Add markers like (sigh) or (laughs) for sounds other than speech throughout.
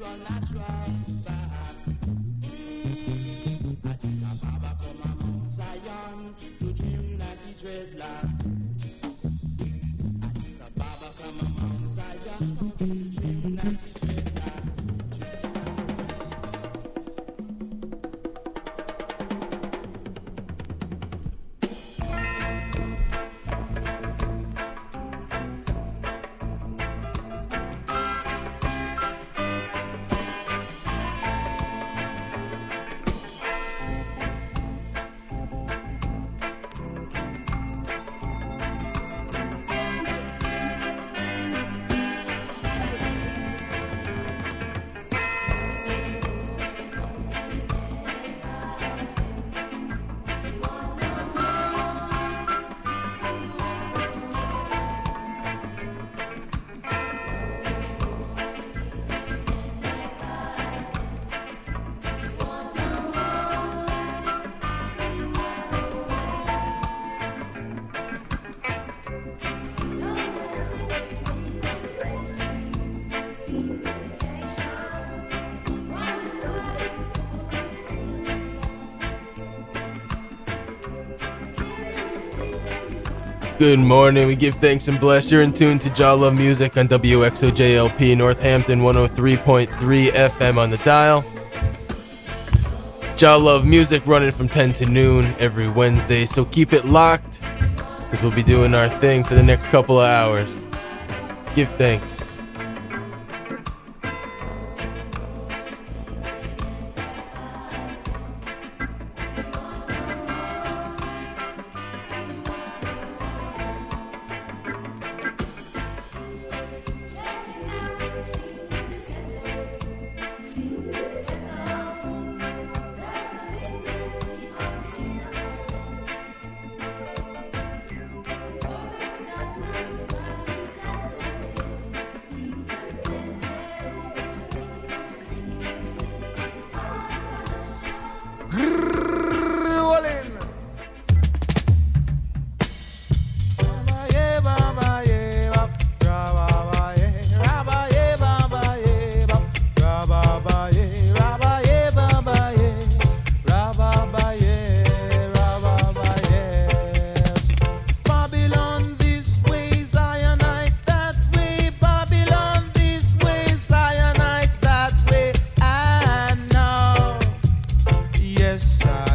natural, natural Good morning. We give thanks and bless. You're in tune to Jah Love Music on WXOJLP Northampton 103.3 FM on the dial. Jah Love Music running from 10 to noon every Wednesday, so keep it locked because we'll be doing our thing for the next couple of hours. Give thanks. Yes, I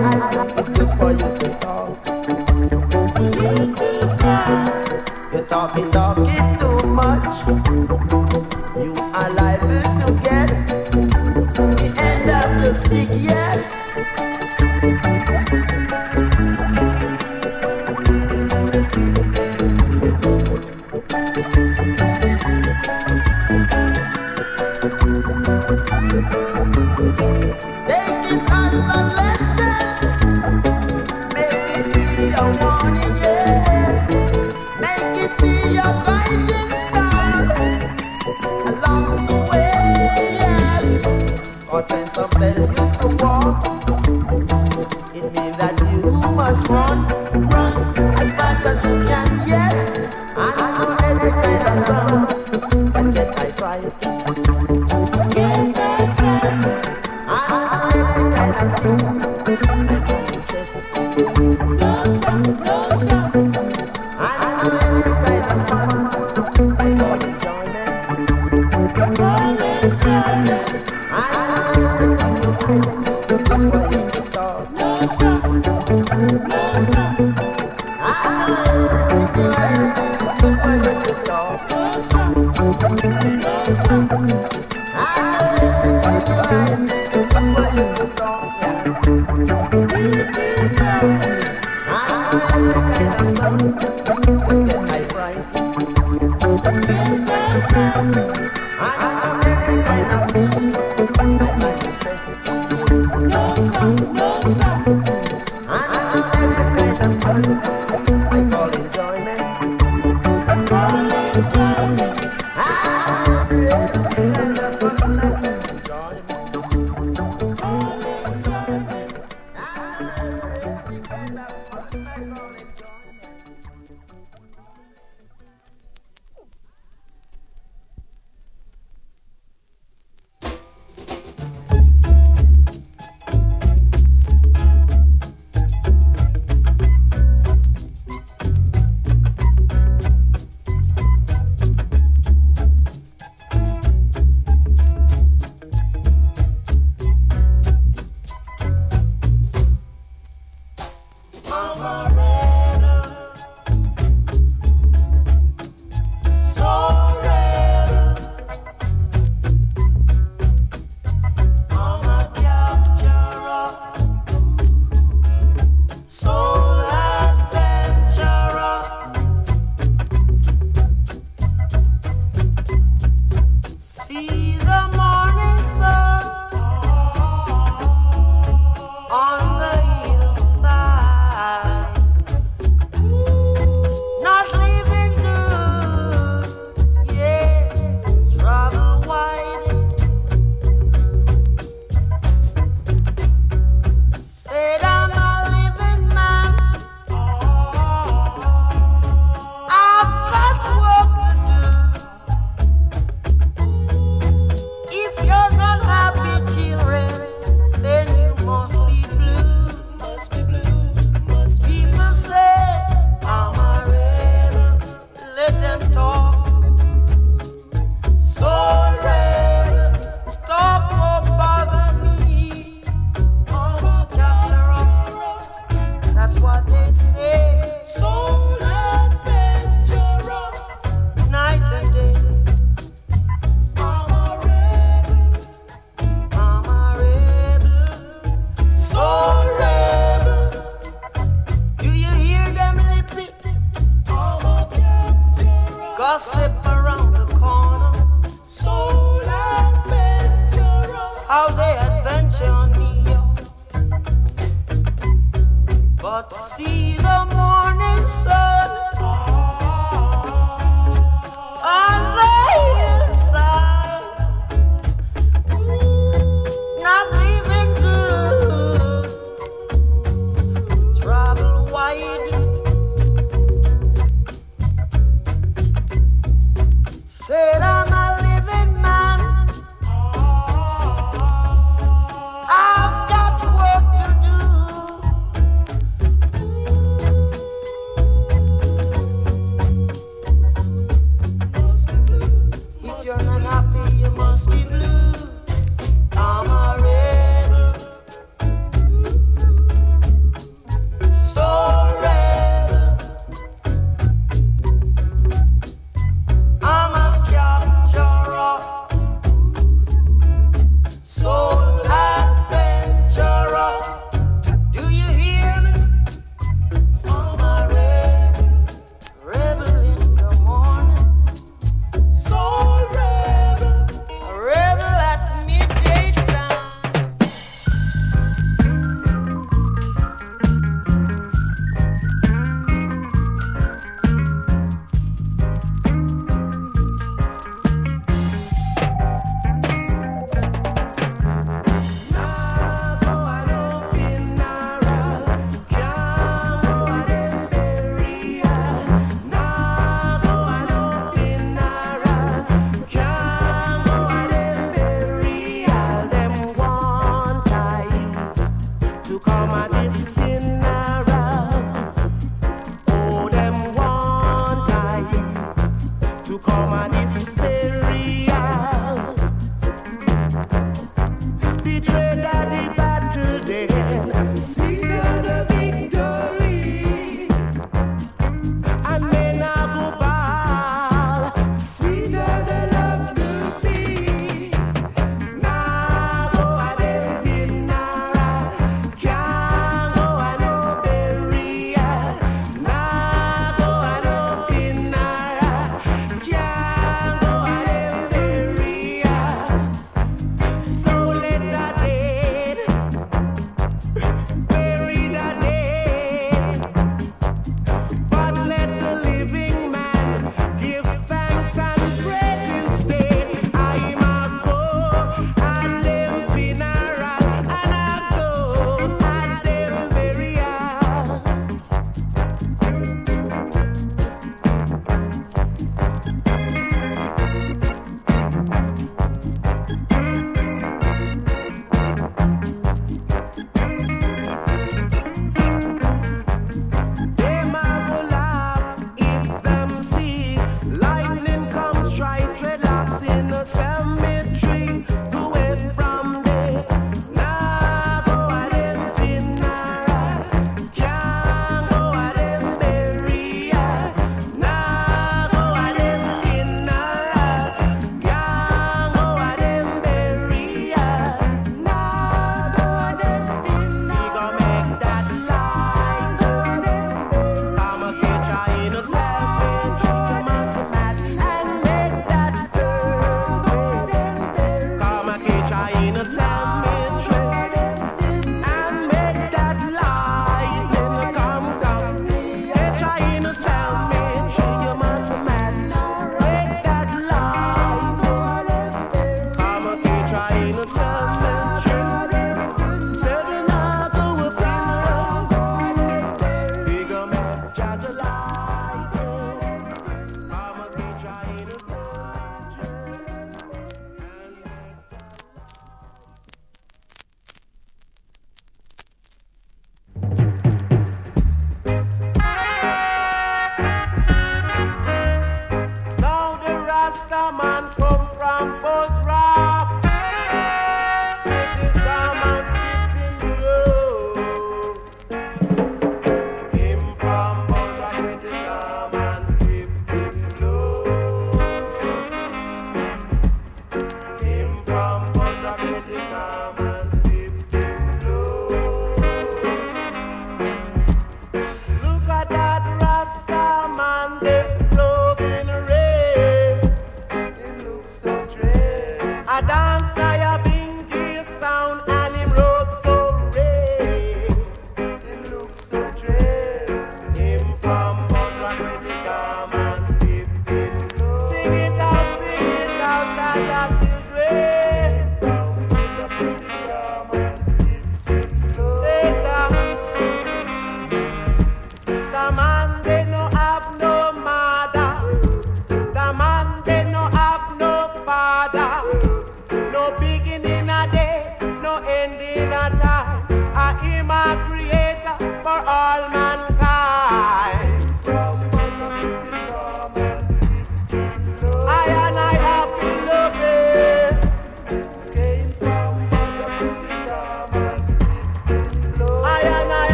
más.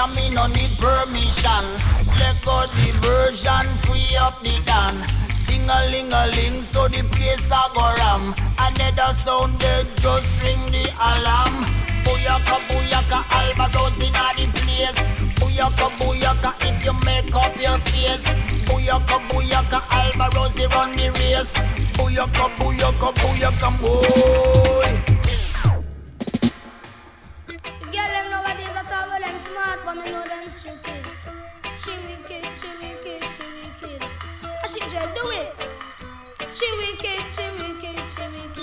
so me no need permission. Let go the version, free up the dan. Ding a ling a ling, so the place a go ram. Another sound they just ring the alarm. Booyaka booyaka, Alba goes inna the place. Booyaka booyaka, if you make up your face. Booyaka booyaka, Alba Rosie run the race. Booyaka booyaka, booyaka, boy. Chirique, chirique, chirique.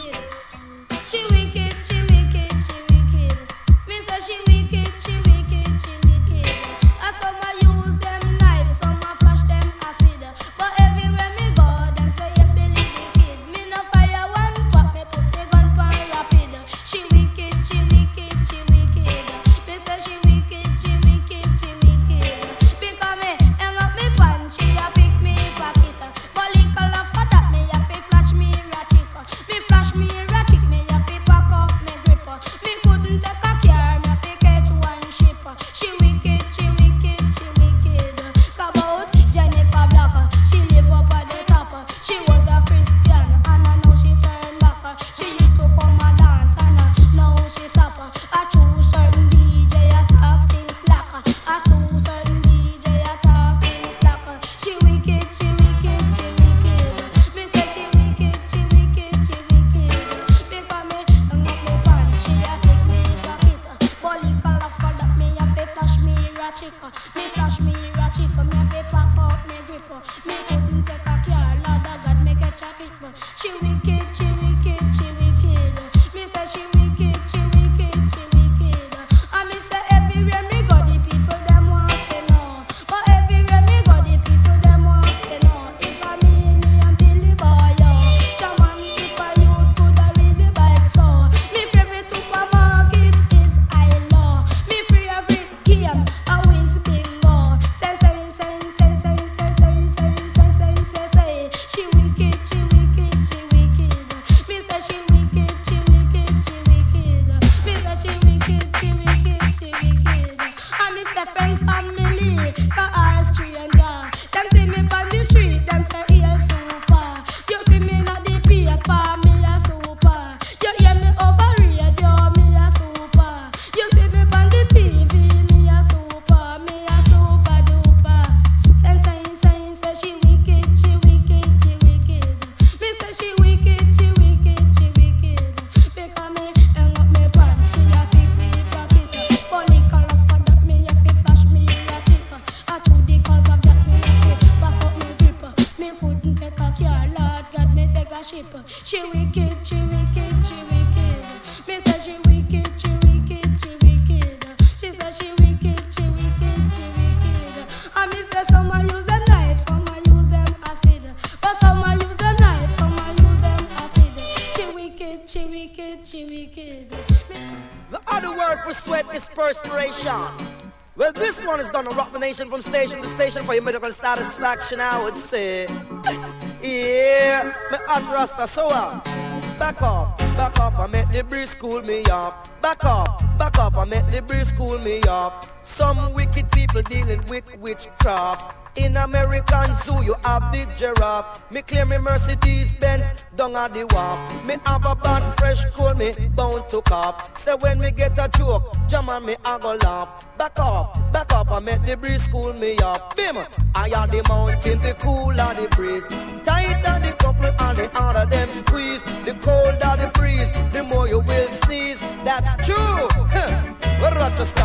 skip. She wicked, she wicked, she wicked. Me say she wicked, she wicked, she wicked. She say she wicked, she wicked, she wicked. And me say some a use them knife, some a use them acid, but some a use them knife, some a use them acid. She wicked, she wicked, she wicked. The other word for sweat is perspiration. Well, this one is gonna rock the nation from station to station for your medical satisfaction, I would say. (laughs) yeah, me hot rasta so uh, Back off, back off, I make the breeze cool me off. Back off, back off, I make the breeze cool me off. Some wicked people dealing with witchcraft. In American Zoo, you have the giraffe. Me clear me Mercedes Benz down at the wharf. Me have a bad fresh cool, me bound to cough. Say when me get a joke, jam on me I go laugh. Back off, back off, I make the breeze cool me off. Bim, I am the mountain, the cool of the breeze. Tighter the couple and the harder them squeeze. The colder the breeze, the more you will sneeze. That's true. Well, Rochester,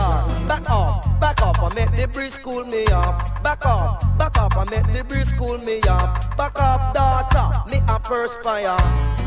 back off, back off, I make the breeze cool me off. Back off, back off, I make the breeze cool me up. Back off, daughter, me a perspire.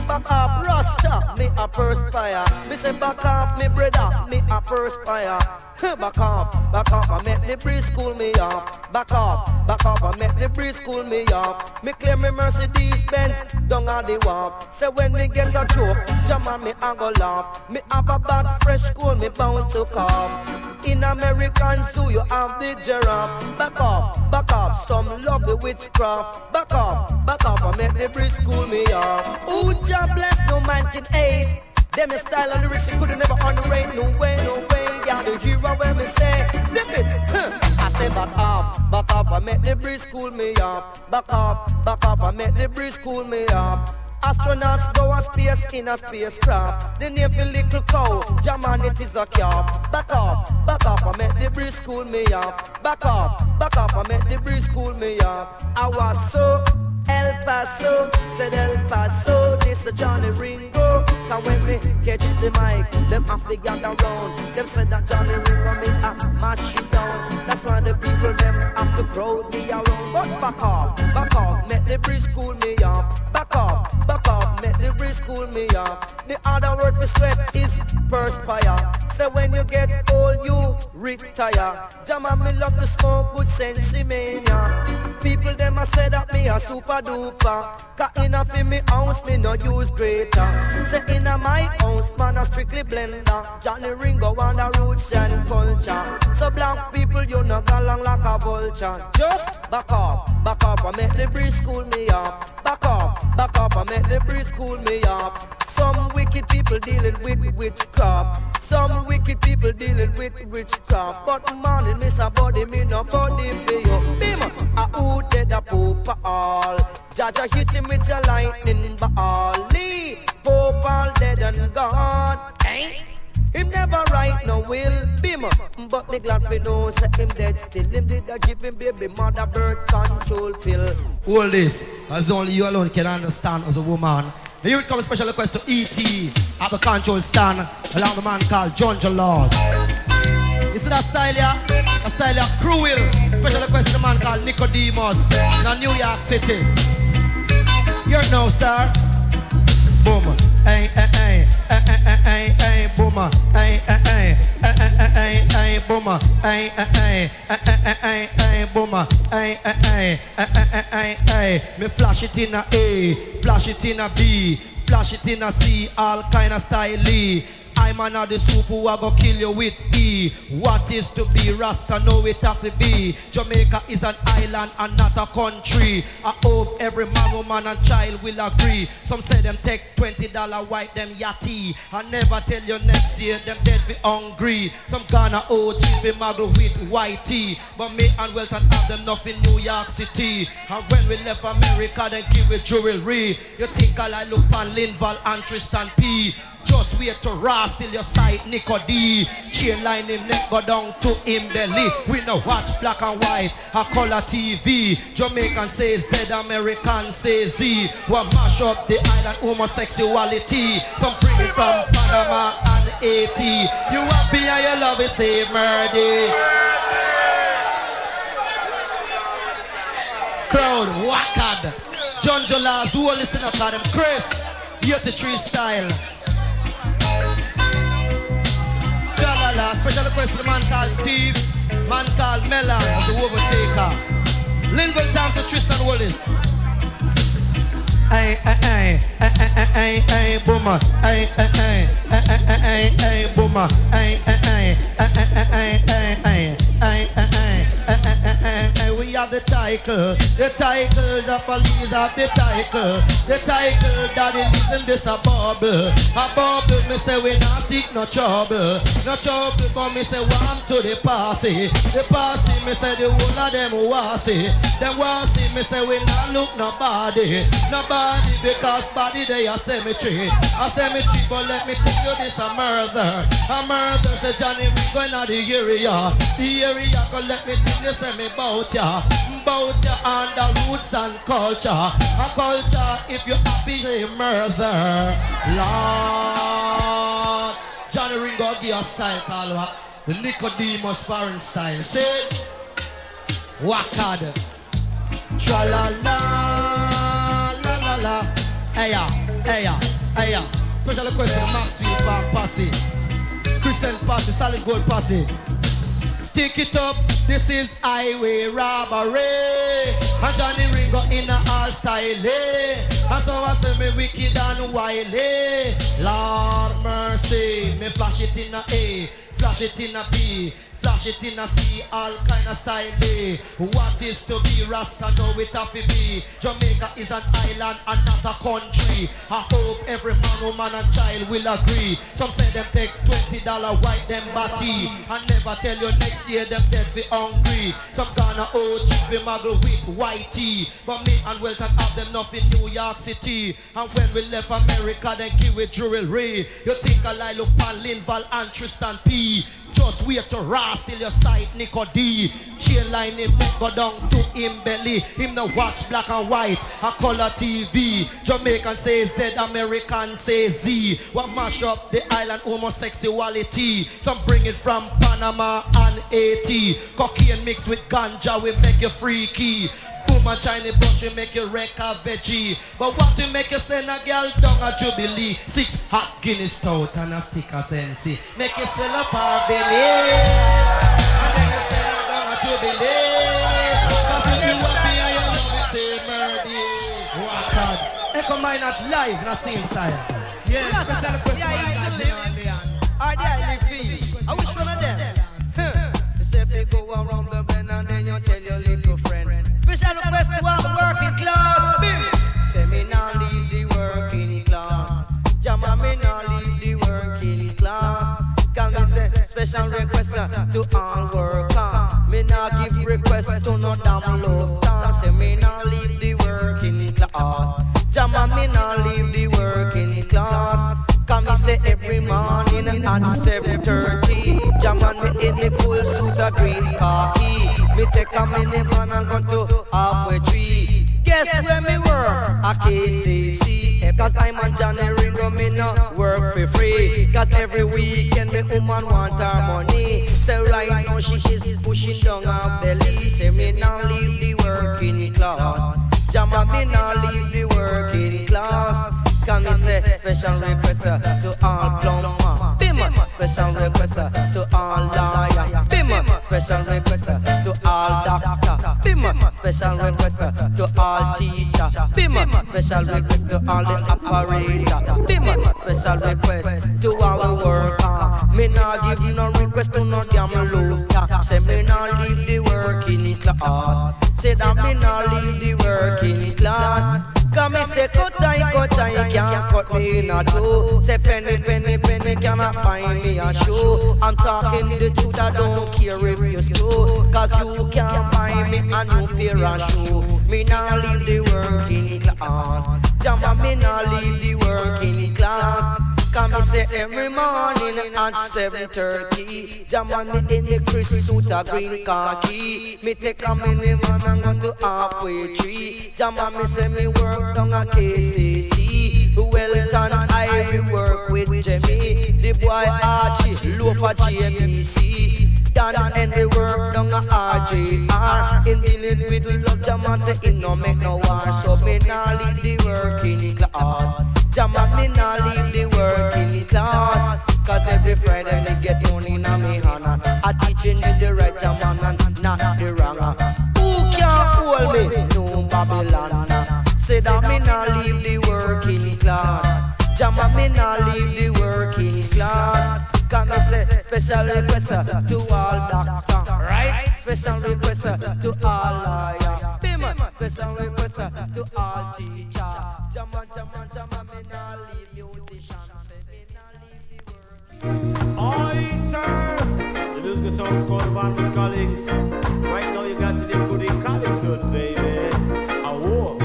Back off, Rasta, me a perspire. Me say back off, me brother, me a perspire. (laughs) Back off, back off, I make the breeze cool me off. Back off, back off, I make the breeze cool me off. Me claim me Mercedes Benz down at the wharf. Say when me get a joke, jam on me I go laugh. Me have a bad fresh school, me bound to cough. In American Zoo, you have the giraffe. Back off, back off, some love the witchcraft. Back off, back off, I make the breeze cool me off. Ooh, Jah bless, no man can aid. Them a style and lyrics you could never underrate. No way, no way. Yeah, the hero when me say, step it. Huh. I say back off, back off. I make the breeze cool me off. Back off, back off. I make the breeze cool me off. Astronauts go on space in a spacecraft. The name for little cow, German it is a calf. Back off, back off, I make the breeze cool me off. Back off, back off, I make the breeze cool me off. I was so El Paso, said El Paso, this a Johnny Ringo. Can when me catch the mic, them have to gather round. Them said that Johnny Ringo me a mash it down. That's why the people them have to crowd me around. But back off, back off, make the breeze cool me off. Back off, back off, make the breeze cool me off. The other word for sweat is perspire. So when you get old, you retire. Jama me love to smoke good sense mania. People them a say that me a super duper. Cause in a fi me house me no use greater. Say in a my house man a strictly blender. Johnny Ringo on the roots and culture. So black people you no go along like a vulture. Just back off, back off and make the breeze cool me off. Back off, back off and make the breeze cool me off. Some wicked people dealing with witchcraft. Some wicked people dealing with witchcraft. But morning miss a body, me no body for you. Bim, who dead a poop all. Jaja hit him with a lightning ball. Lee, Pope all dead and gone. Ain't him never write no will, bim. But me glad fi know say him dead still. Him did a give him baby mother birth control pill. All this, as only you alone can understand as a woman. The youth come special request to E.T. at the control stand, along the man called John Laws. You see that style yeah? That style yeah, cruel. Special request to the man called Nicodemus in New York City. You're no star. Boom. Hey, hey, hey, hey, hey, hey, hey, boom. Hey, hey, hey, hey, hey, hey, hey, boom. Hey, hey, hey, hey, hey, hey, hey, boom. Hey, hey, hey, hey, hey, hey, hey. Me flash it in a A, flash it in a B, flash it in a C, all kind of style. I'm another soup who I go kill you with E. What is to be Rasta? Know it have to be. Jamaica is an island and not a country. I hope every man, woman, and child will agree. Some say them take twenty dollar white them yachty. I never tell you next year them dead for hungry. Some Ghana OG we muggle with white tea. But me and Welton have them nothing New York City. And when we left America, they give it jewelry. You think I like look Linval and Tristan P. Just wait to ras till your sight Nico D. Chain line him neck go down to him belly. We no watch black and white, a color TV. Jamaican say Z, American say Z. We mash up the island homosexuality. Some bring it from Panama and Haiti. You happy and you love it, say murder. Crowd, wackad. John Jolas, who are listening to them? Chris, 83 style. Special request to man called Steve, man called Melon as the overtaker. Linval to Tristan Willis. Hey, hey, hey, hey, hey, hey, hey, boomer. Hey, hey, hey, hey, hey, hey, hey, boomer. Hey, hey, hey, hey, hey, hey, hey, hey, hey, hey, hey, hey, hey, we have the title, the title, the police have the title, the title that is in this a bubble, a bubble. Me say we not seek no trouble, no trouble, but me say warm to the party, the party. Me say the whole of them see, them see. Me say we not look nobody, nobody because body they a cemetery, a cemetery. But let me tell you this a murder, a murder. Say Johnny we going out the area, the area. Go let me tell you say me bout ya, bout ya and the roots and culture, a culture. If you're happy say murder, Lord. Johnny Ringo give a style called what? Nicodemus foreign style. Say, Wakad. Tra la la la la la. Hey ya, hey. Special request to the Maxfield Park Posse. Christian Posse, Solid Gold Posse. Stick it up, this is highway robbery. And Johnny Ringo in a all style. eh. And so I say me wicked and wily. Lord mercy, me flash it in a A, flash it in a B. Flash it in a C, all kind of style. What is to be Rasta know it have to be. Jamaica is an island and not a country. I hope every man, woman and child will agree. Some say them take twenty dollar white them body and never tell you next year them dead fi hungry. Some gonna oh, old chief muggle with white tea, but me and Welton have them nothing New York City. And when we left America, then give with jewelry. You think I lie look pan Linval and Tristan P. Lee just wait to ras till your sight Nico D. Chain line him go down to him belly. Him no watch black and white, a color TV. Jamaican say Z, American say Z. What mash up the island homosexuality? Some bring it from Panama and Haiti. Cocaine mixed with ganja will make you freaky. Boom and shiny brush will make you wreck a veggie. But what will make you send a girl down a jubilee? Six hot Guinness stout and a stick of sensi. Make you sell a. Cause if you happy and you love it, say murder. What God? Echo mine at live, not same style. Yeah, special request. Special request uh, to all workers. Me now give request to no damn love dance. Say me now leave the working class. Jama me now leave the working class. Come me say every morning at 7.30 Jam on me in the cool suit of green khaki Me take a minute man and go to halfway tree Guess where me work? A KCC Cause I'm on Johnny Ringo, me no work for free. Cause every weekend me woman want her money. Say right now she is pushing down her belly. Say me now leave the working class. Jam on me now leave the working class can me say special request to all plumber, bim. Special request to all lawyer, bim. Special request to all doctor, bim. Special request to all teacher, bim. Special request to all the operator, bim. Special request to all worker. Me nah give no request to no damn loca. Say me nah leave the working class. Say that me nah leave the working class. Come me say cut time, cut time, can't cut me in a two. Say penny, penny, penny, cannot find me a show. I'm talking the truth, I don't care if you slow. Cause you can't buy me a new pair of shoe. Me now leave the working class. Jamba, me now leave the working class. Come me say every morning at 7.30 Jam on me in the Chris suit a green khaki. Me take a mini man and go to halfway tree Jam on me say me work down a KCC Well done I work with Jimmy. The boy Archie, low for GMBC Dan and they work down a RJR In dealing with love Jam on say it no make no war. So me nah leave the working class Jama me nah leave the working class Cause every Friday me get money in a me hand marching with the right man and not the wrong. Who can hold me? No Babylon. Say that me not leave the working class. Jama me not leave the working class. Can me say special request to all doctor, right? Special request to all lawyer. Special request to all teacher. Jama, jama, jama, me not leave musician. Say me not leave working. Oiters! The musical song's called Barnabas Collins. Right now you got to the good in Collinwood, baby. A war.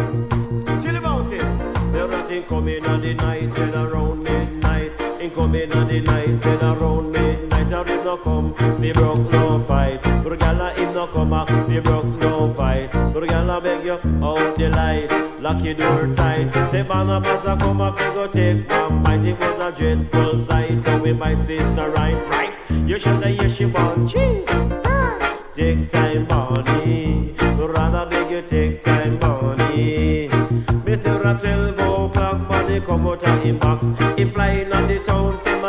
Chill about it. Say nothing coming on the night and around midnight. In coming on the night and around midnight. If no come, we broke no fight. But gala if no come, we broke no fight. But gala beg you out the light. Lock your door tight. Say Barnabas a come up, we go take one bite. It was a dreadful sight. Now we my sister right, right. You should have hear she born. Jesus. Take time, Bonnie. Rather beg you take time, Bonnie. Mr. at 12 o'clock, Bonnie come out of him box. He flying on the town,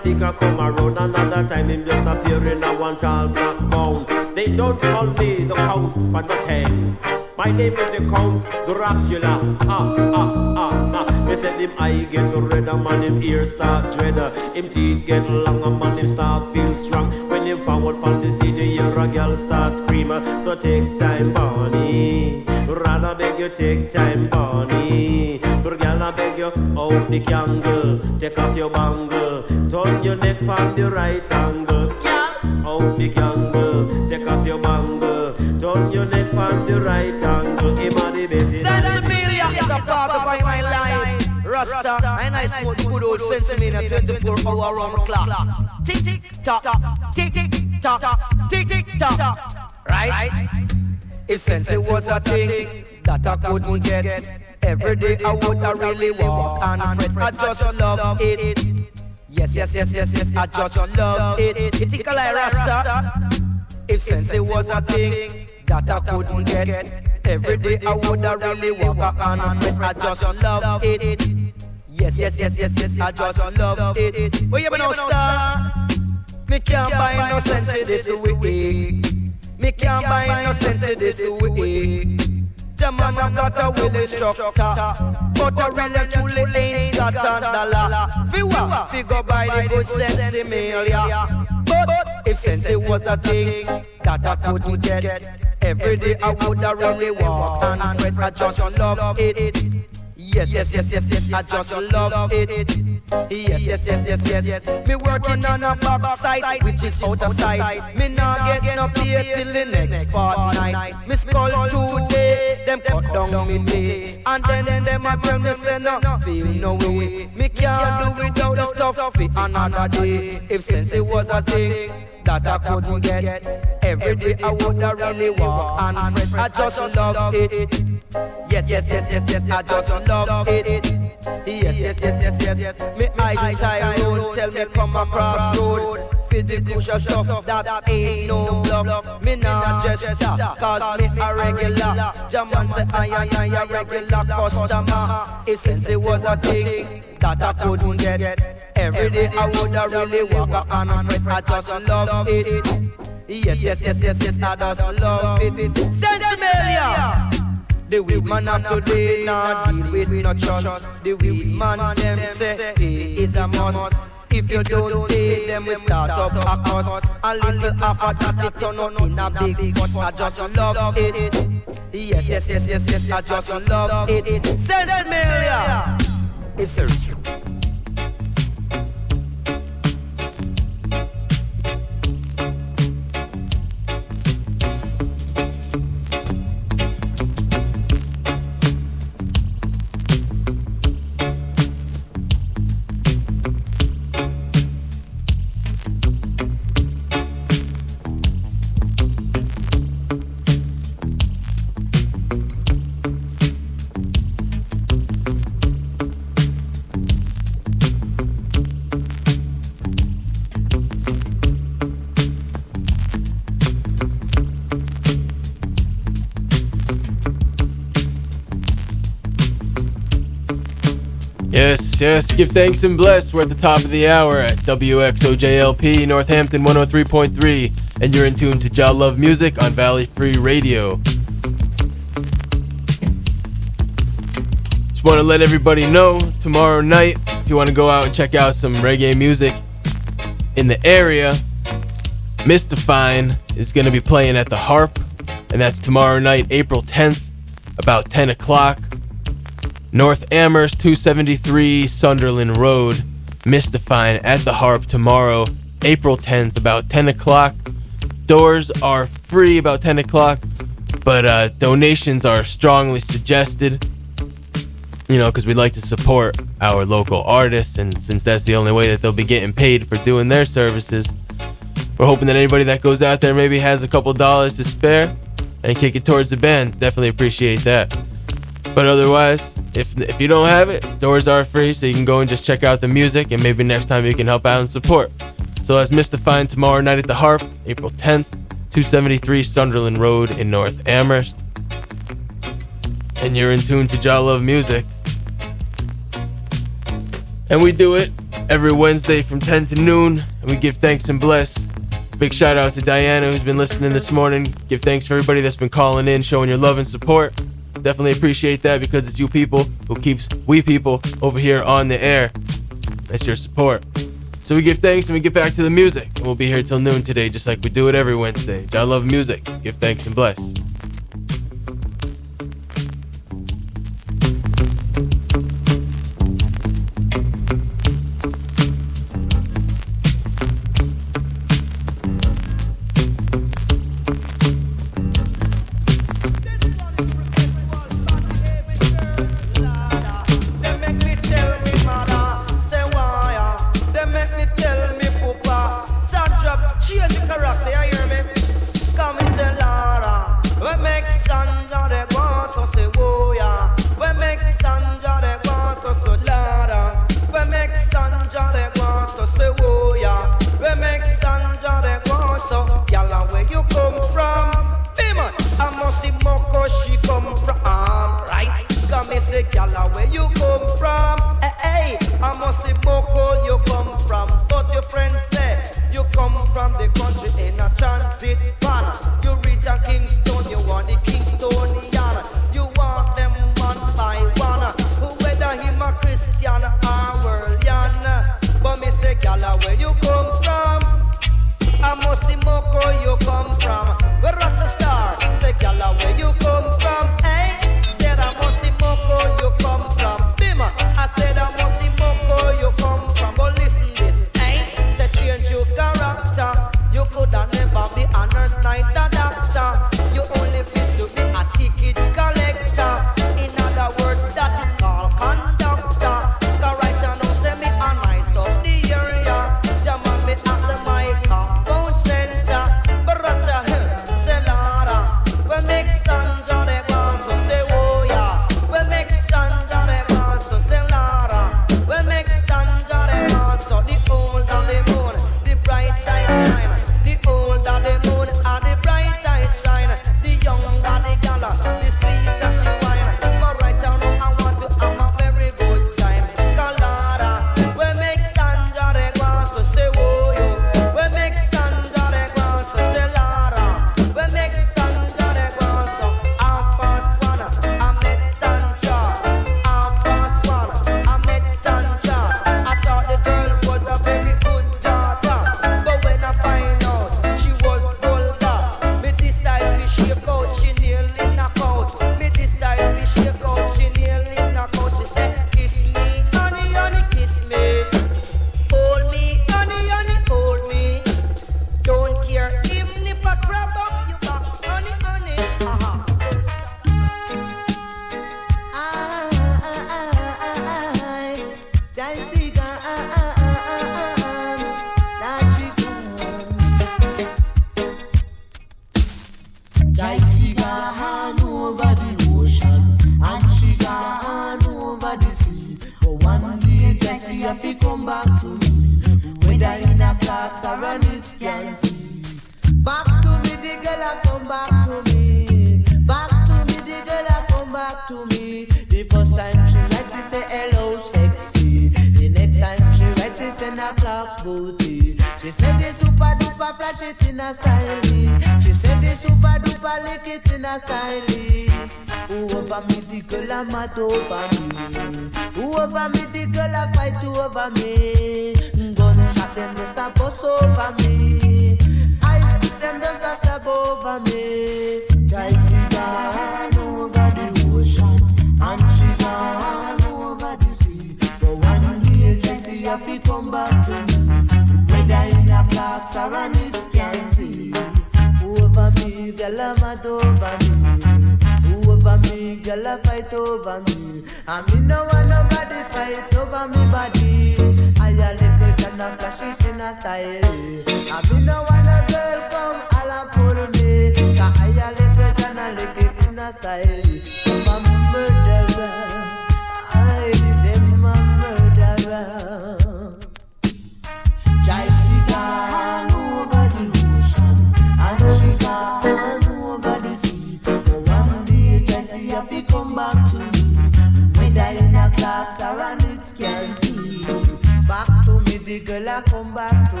see Masika come around. Another time him just appear in a one black gown. They don't call me the count, the ten. My name is the Count Dracula. Ah, ah, ah, ah. They said him eye get redder, man, him ear start dreader. Him teeth get longer, man, him start feel strong. When him forward from the city, a girl start screaming. So take time, Bonnie. Rather beg you take time, Bonnie. Girl, I beg you, out the candle. Take off your bangle. Turn your neck on the right angle. Yeah. Out the candle. Take off your bangle. Turn your neck on the right angle. A the best. Sensimilia is a part of my life. Rasta, and I smoke the good old Sensimilia 24 hour round clock. Tick, tick, tock, tick, tick, tock, tick, tick, tock. Right? If sense was a thing that I couldn't get, every day I would have really walk and fret. I just love it. Yes, yes, yes, yes, yes, I just love it. It tickle like Rasta. If sense was a thing that I couldn't get, every day I would have really walk and fret. I just love it. Yes, yes, yes, yes, yes, I just love it. You been now, star? Me can't buy no sense this way. Me can't buy no sense this way. German have got a willing structure, but a really truly ain't got a dollar. Fi what? Fi go buy the good Sensimilia. But if sense was a thing that I couldn't get, every day I would have really walk and fret. I just love it. Yes, yes, yes, yes, yes, I just love it. Yes, yes, yes, yes, yes, yes. Me working on a backside, which is out of sight. Me not get no pay till the next fortnight. Me skull today, them cut down me day. And then them a tell me say no, feel no way. Me can't do without the stuff for another day. If sense it was a thing that I couldn't get. Every day I would have really walk and fret. I just love it. Yes, yes, yes, yes, yes, I just love it. Yes, yes, yes, yes, yes, yes. Me tie road, tell me come across road. Fit the stuff that ain't no bluff. Me not just cause me a regular. German say I am a regular customer. If since it was a thing that I couldn't get. Every day I would have really walk and fret. I just love it. Yes, yes, yes, yes, yes, I just love it. Sensimilia. The weed man of today not deal with no trust. The weed man them say he is a must. If you don't pay them, we start up a cuss. A little after that, it turn out in a big fuss. I just love it. Yes, yes, yes, yes, yes, I just love it. Send Sensimilia. If sir. Yes, yes. Give thanks and bless. We're at the top of the hour at WXOJ-LP Northampton 103.3, and you're in tune to Jah Love Music on Valley Free Radio. Just want to let everybody know tomorrow night, if you want to go out and check out some reggae music in the area, Mystifine is going to be playing at the Harp, and that's tomorrow night, April 10th, about 10 o'clock. North Amherst 273 Sunderland Road, Mystifine at the Harp tomorrow, April 10th, about 10 o'clock. Doors are free about 10 o'clock, but uh, donations are strongly suggested. You know, because we'd like to support our local artists, and since that's the only way that they'll be getting paid for doing their services, we're hoping that anybody that goes out there maybe has a couple dollars to spare and kick it towards the bands. Definitely appreciate that. But otherwise, if if you don't have it, doors are free, so you can go and just check out the music, and maybe next time you can help out and support. So that's Mystifine tomorrow night at the Harp, April 10th, 273 Sunderland Road in North Amherst. And you're in tune to Jah Love Music. And we do it every Wednesday from 10 to noon, and we give thanks and bless. Big shout out to Diana who's been listening this morning. Give thanks for everybody that's been calling in, showing your love and support. Definitely appreciate that because it's you people who keeps we people over here on the air. That's your support. So we give thanks and we get back to the music. And we'll be here till noon today, just like we do it every Wednesday. I love music. Give thanks and bless.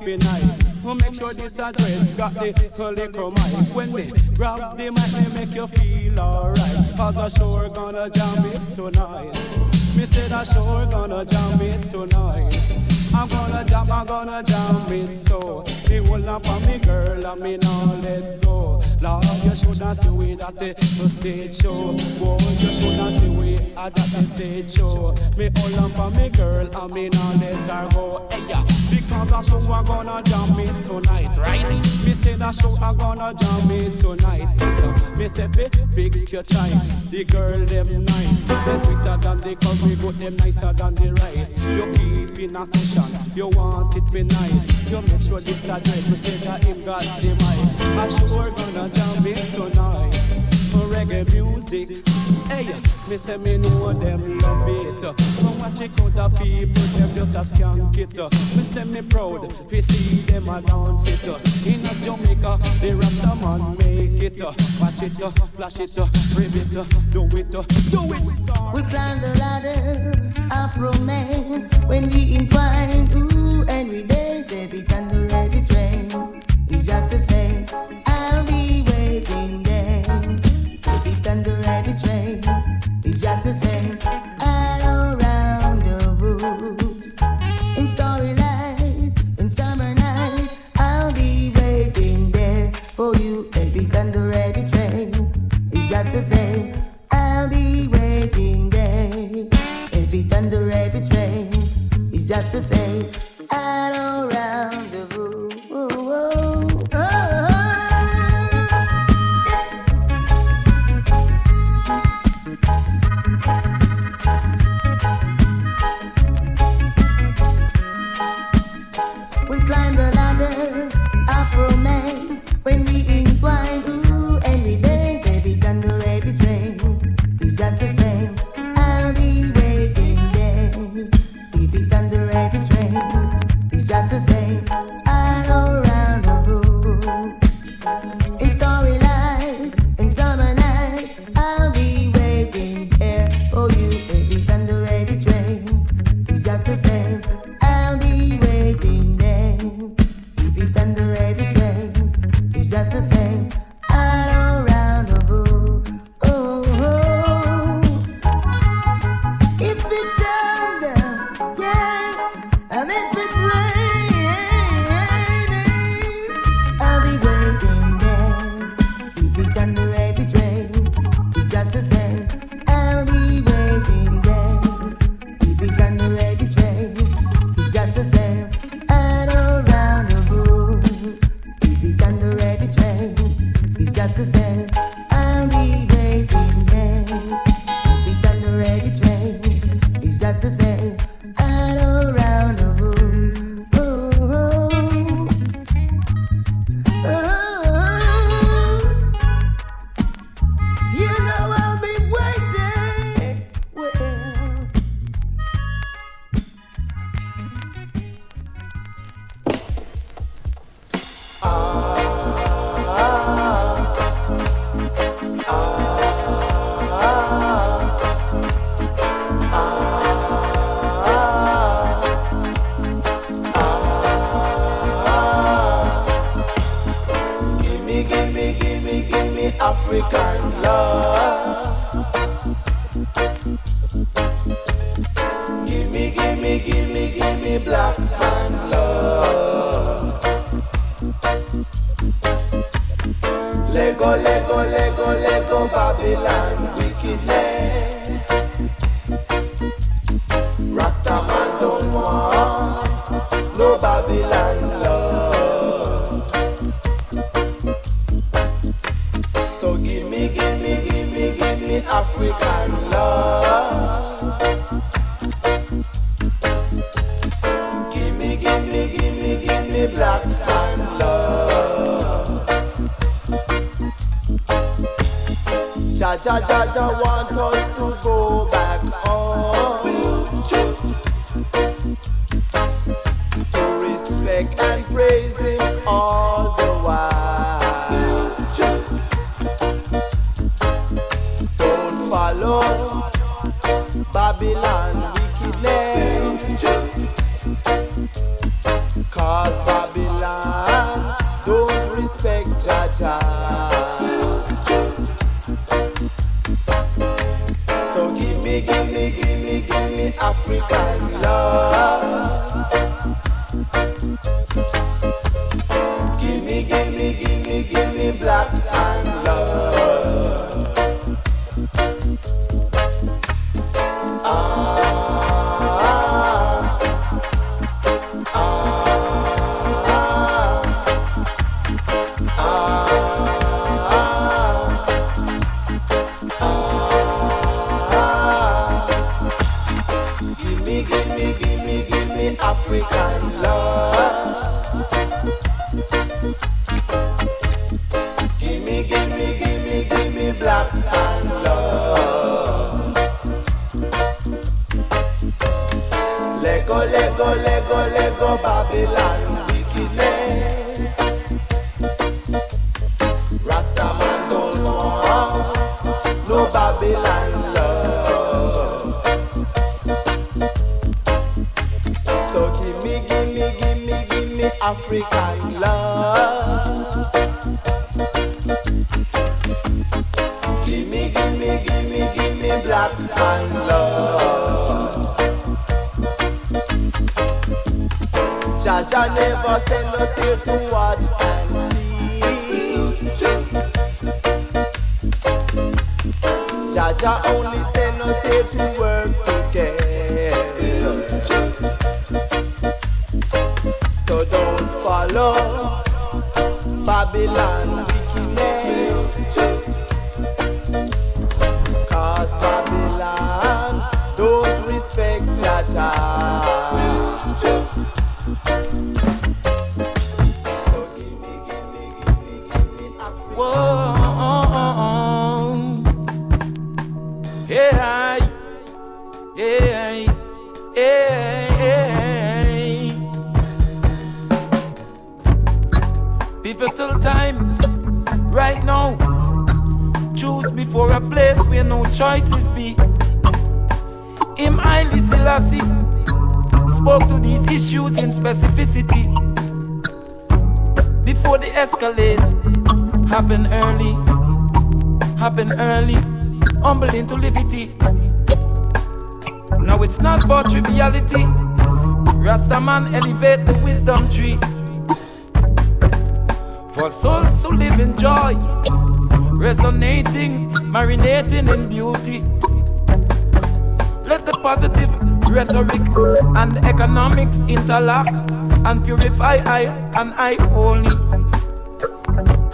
It be nice. Oh, make sure this a dread got the liquor mic. When me grab the mic, me make you feel alright. Cause I sure gonna jam it tonight. Me said I sure gonna jam it tonight. I'm gonna jam, I'm gonna jam it so. Me hold up on me girl and me now let go. Lord, you shoulda see we at the stage show. Boy, you shoulda see we at the stage show. Me hold up on me girl and me now let her go. Hey, yeah. Because I show I'm gonna jam it tonight, right? Me say that show I'm gonna jam it tonight. Me say fi big your choice. The girl them nice. They sweeter than the curry, but them nicer than the rice. You keep in a session, you want it be nice. You make sure this a dread. Me say that him got the mic. I sure gonna jam it tonight. Reggae music. Hey, me say me know them love it. Come watch it out the people, them just a skank it. Me say me proud, fi see them a dance it. In a Jamaica, the Rasta man make it. Watch it, flash it, rip it, do it, do it. We climb the ladder of romance when we entwine, ooh, and we dance every time the ready train. It's just the same. I'll be waiting Babylon wickedness. Before a place where no choices be. Him Haile Selassie spoke to these issues in specificity before the escalate. Happen early, happen early, humble into levity. Now it's not for triviality. Rastaman elevate the wisdom tree for souls to live in joy, resonating, marinating in beauty. Let the positive rhetoric and economics interlock and purify I and I only.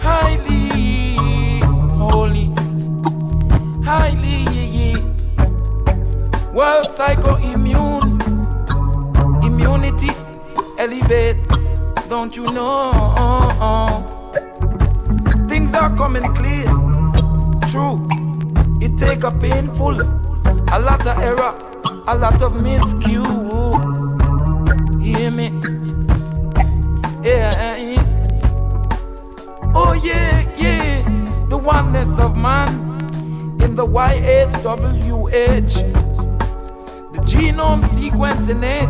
Highly holy, highly world psycho-immune, immunity elevate. Don't you know? Things are coming clear. True, it take a painful, a lot of error, a lot of miscue. Hear me? Yeah. Eh, eh. Oh yeah, yeah. The oneness of man in the YHWH. The genome sequence in it.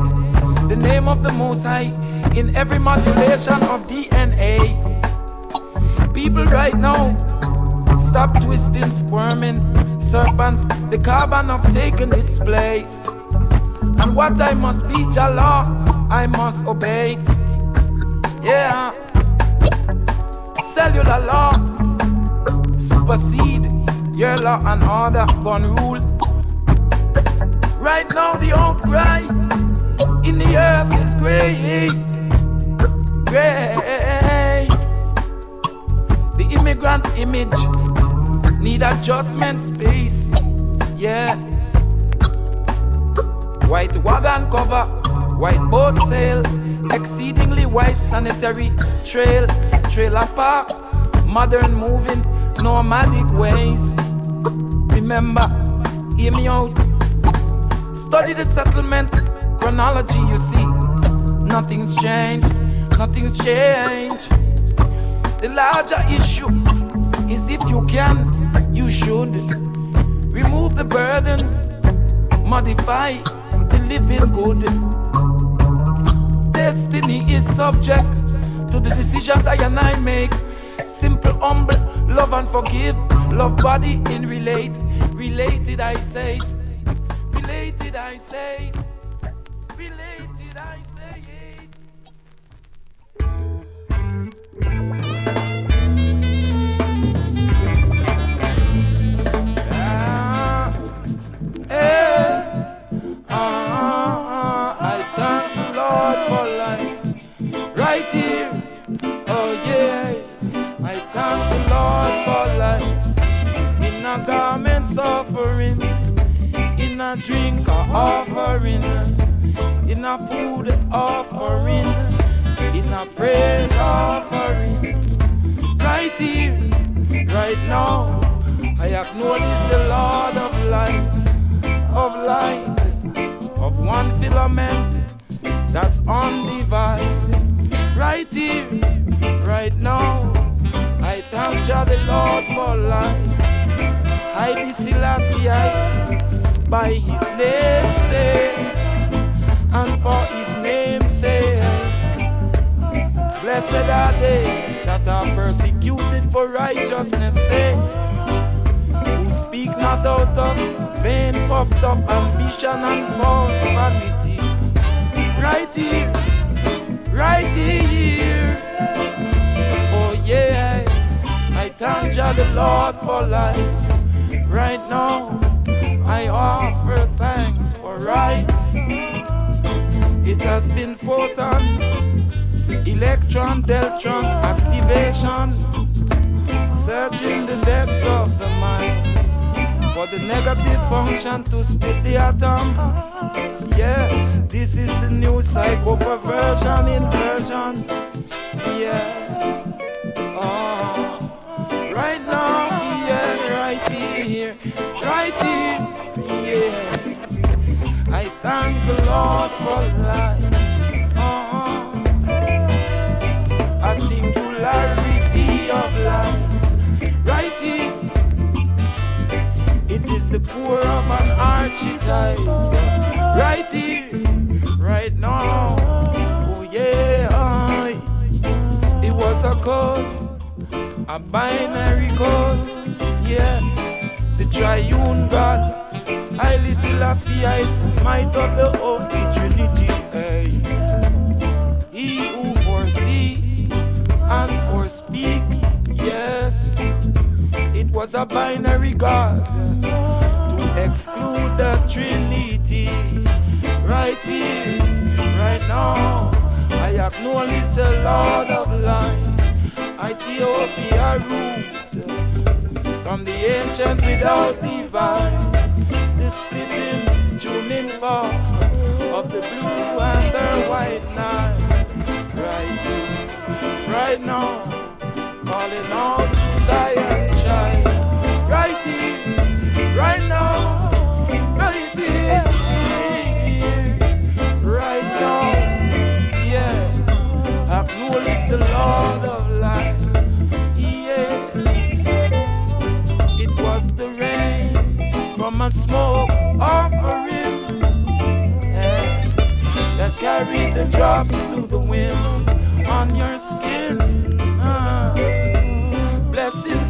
The name of the Most High in every modulation of DNA. People right now, stop twisting, squirming. Serpent, the carbon have taken its place. And what I must be, Jala, I must obey. it. Yeah. Cellular law supersede your law and order, gun rule. Right now, the outcry in the earth is great, great. The immigrant image need adjustment space, yeah. White wagon cover, white boat sail, exceedingly white sanitary trail, trailer park, modern moving, nomadic ways. Remember, hear me out. Study the settlement chronology, you see. Nothing's changed, nothing's changed. The larger issue is if you can, you should remove the burdens modify the living good. Destiny is subject to the decisions I and I make. Simple, humble, love and forgive. Love body in relate. Related, I say it. Related, I say it. Related, I say it. Offering, in a drink offering, in a food offering, in a praise offering. Right here, right now, I acknowledge the Lord of life, of light, of one filament that's undivided. Right here, right now, I thank Jah the Lord for life. Haile Selassie, by His name say, and for His name say. Blessed are they that are persecuted for righteousness' sake, who speak not out of vain, puffed up ambition and false vanity. Right here, right here. Oh yeah, I thank Jah the Lord for life. Right now, I offer thanks for rights. It has been photon, electron, deltron activation, searching the depths of the mind for the negative function to split the atom. Yeah, this is the new psycho perversion inversion. Yeah, thank the Lord for life. Oh, a singularity of light, here. It is the core of an archetype, right here, right now. Oh yeah, it was a code, a binary code. Yeah, the triune God, Haile Selassie, might of the Holy Trinity. Hey. He who foresee and forespeak, yes, it was a binary God to exclude the Trinity. Right here, right now, I acknowledge the Lord of life. Ethiopia root from the ancient without divine, splitting, tuning forth of the blue and the white night. Right here, right now, calling out to Zion child. Right here, right now, right right now. Yeah, acknowledge the Lord smoke offering yeah, that carried the drops to the wind on your skin. Ah, blessings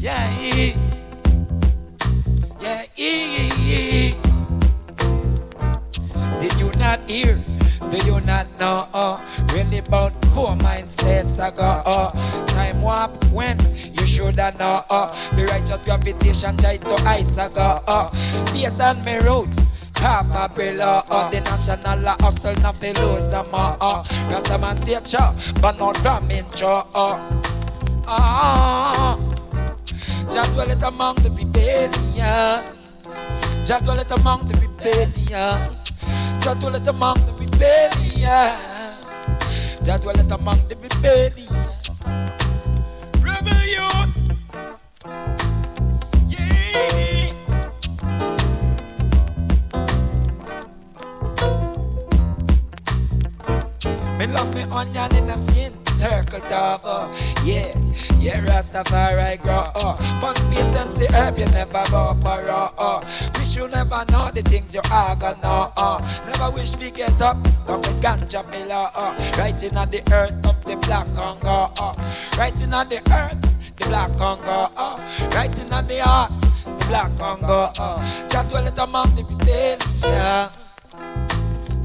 Yeah, yeah, yeah. Did you not hear? Do you not know? Uh, really about four mindsets ago. Time warp when you shoulda know. The righteous gravitation try to heights ago. Uh, on my roots. Top umbrella, uh, the national uh, hustle, not fi lose the more. Uh, Rasta man state show, but not from intro. Uh, uh, dwell it among the rebellious. Dwell it among the rebellious. Dwell it among the rebellious. Dwell it among the rebellious. Rebellion. Yeah. Me love me onion in the skin, turkle dove. Uh. Yeah, yeah, Rastafari grow. Uh. But peace and see herb, you never go for raw. Uh. Wish you never know the things you are gonna know. Uh. Never wish we get up, down with ganja miller. Uh. Right in on the earth of the black Congo. Uh. Right in the earth, the black Congo. Uh. Right in the heart, the black Congo. Uh. Just dwell it among the rebellion.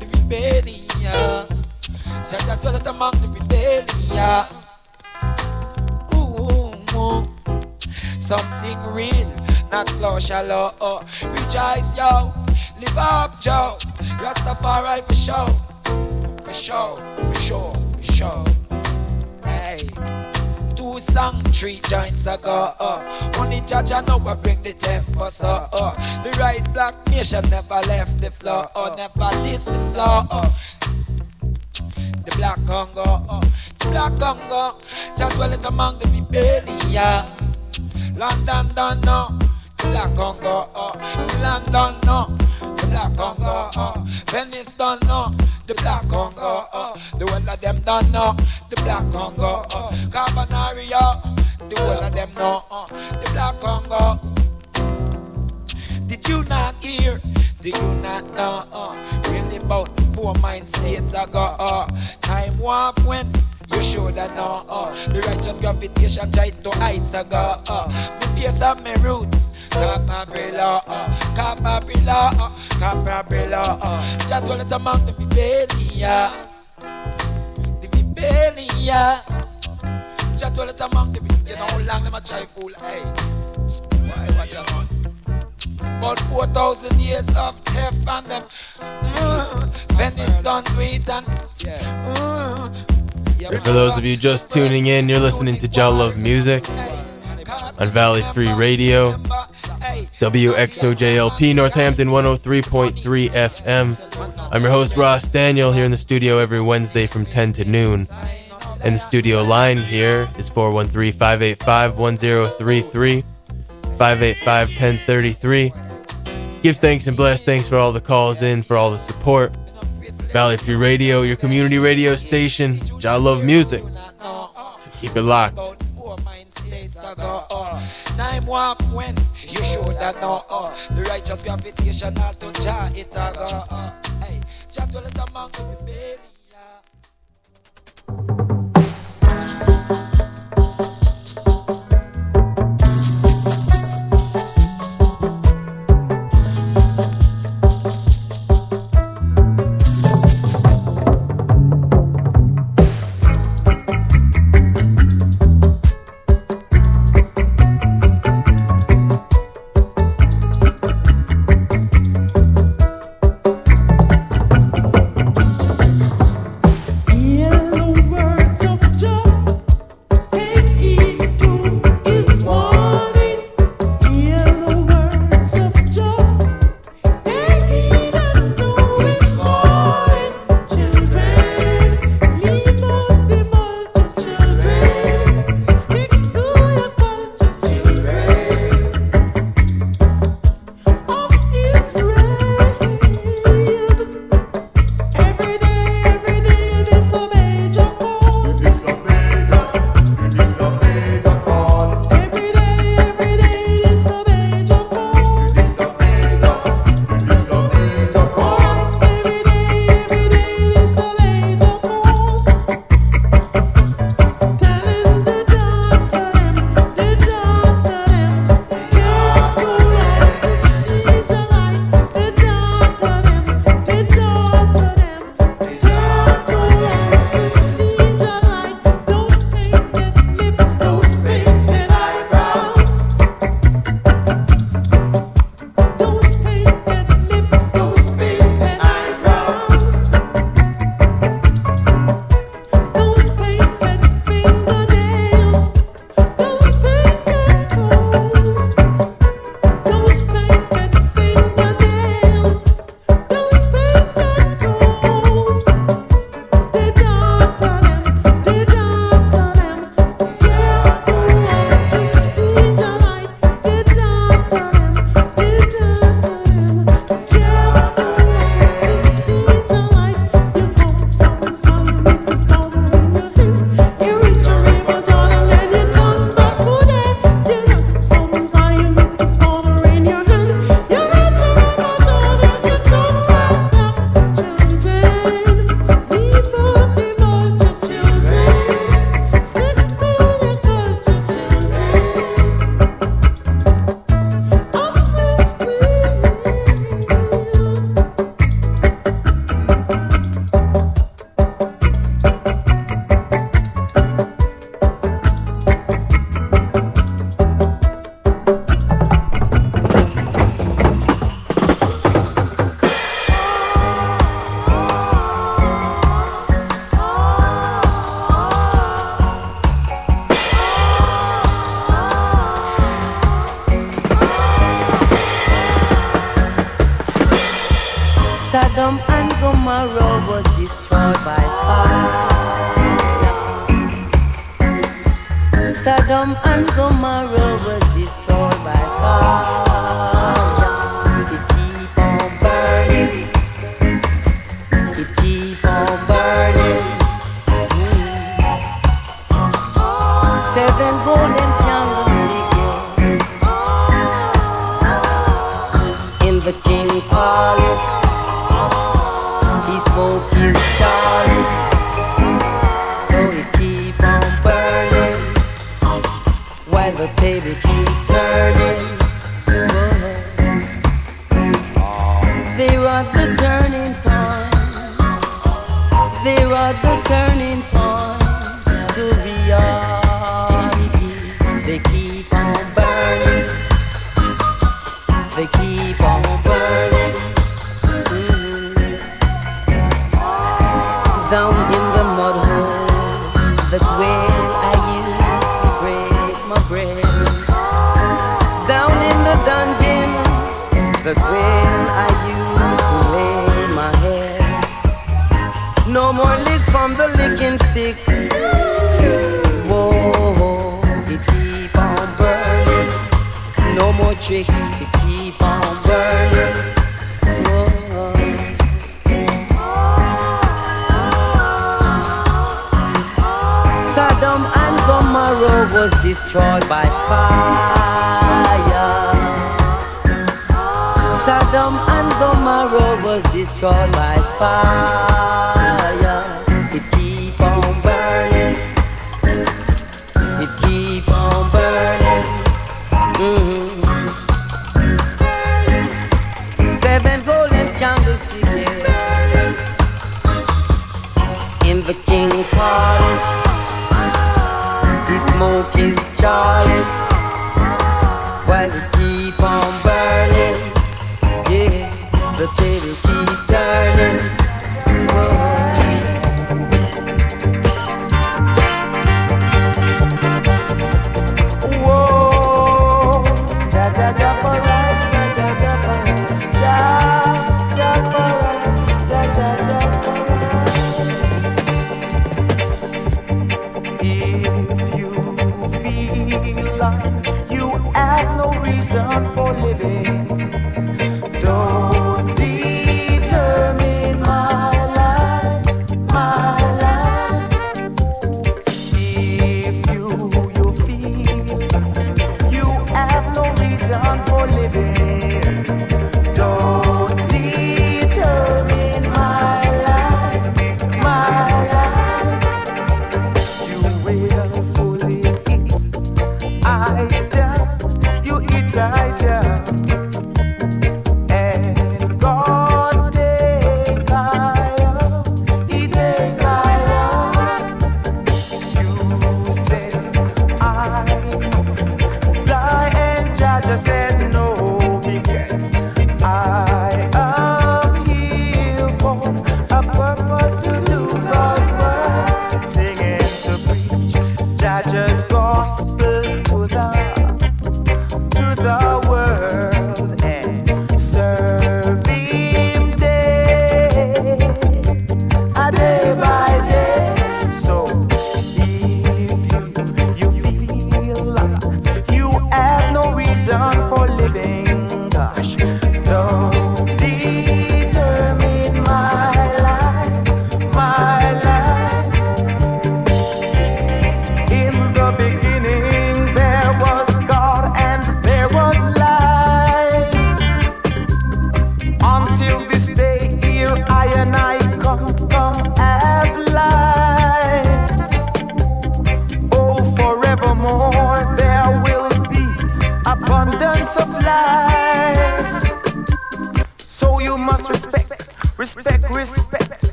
The rebellion. Jaja dwelleth among the rebellion. Ooh, something real, not slow, shallow. Oh. Rejoice, yo, live up, Joe. Rastafari for sure, for sure, for sure, for sure. Hey. Two song, three joints ago. Uh. Only I know what bring the tempo. So, uh. The right black nation never left the floor. Uh. Never diss the floor. Uh. Black Congo, black Congo. Just well it among the rebellion. London don't know. Black Congo. Milan don't know. Black Congo. Venice don't know. The black Congo. The one of them don't know. The black Congo, uh. Carbonaria. The one of them know. The black Congo. Did you not hear? Do you not know? Uh, really about four mind states ago. Uh, time warp when you should have know. Uh, the righteous gravitation try to heights ago. Uh, the face of my roots. Capabrilla, uh, Capabrilla, uh, Capabrilla, uh, just dwell it among the rebellion. The rebellion. Just dwell it among the You know how long them a try fool, hey. Why, watch out. About 4,000 years of theft and them. Mm, when it's done, we done. Mm, for those of you just tuning in, you're listening to Jah Love Music on Valley Free Radio, WXOJ-LP Northampton 103.3 FM. I'm your host Ras Daniel here in the studio every Wednesday from 10 to noon. And the studio line here is 413 585 1033, 585 1033. Give thanks and bless thanks for all the calls in, for all the support. Valley Free Radio, your community radio station. Jah Love Music. So keep it locked. Time when you show that no the righteous gravitational to Jah it a go. Hey, dwell it among the rebellion.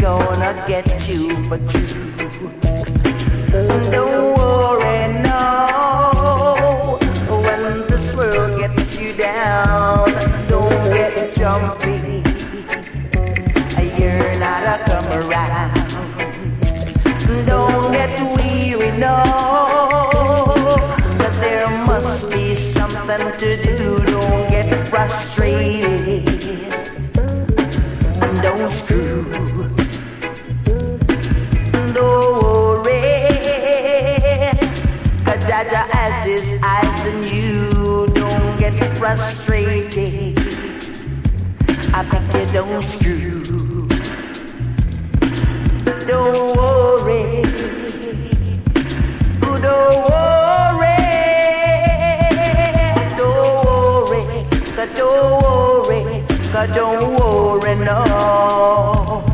Gonna get you for true. Don't frustrated. I beg you don't screw. Don't worry. Oh, don't worry. Don't worry. Cause don't worry. Cause don't worry, no.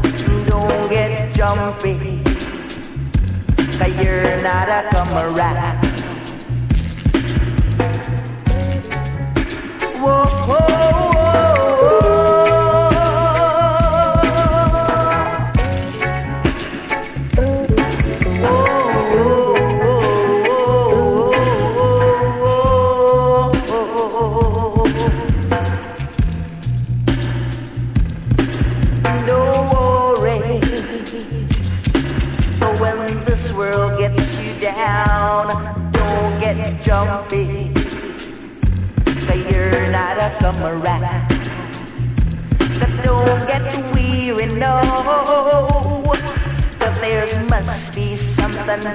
Don't get jumpy. Cause you're not a comrade.